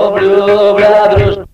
obrigado.